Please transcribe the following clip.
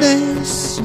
this.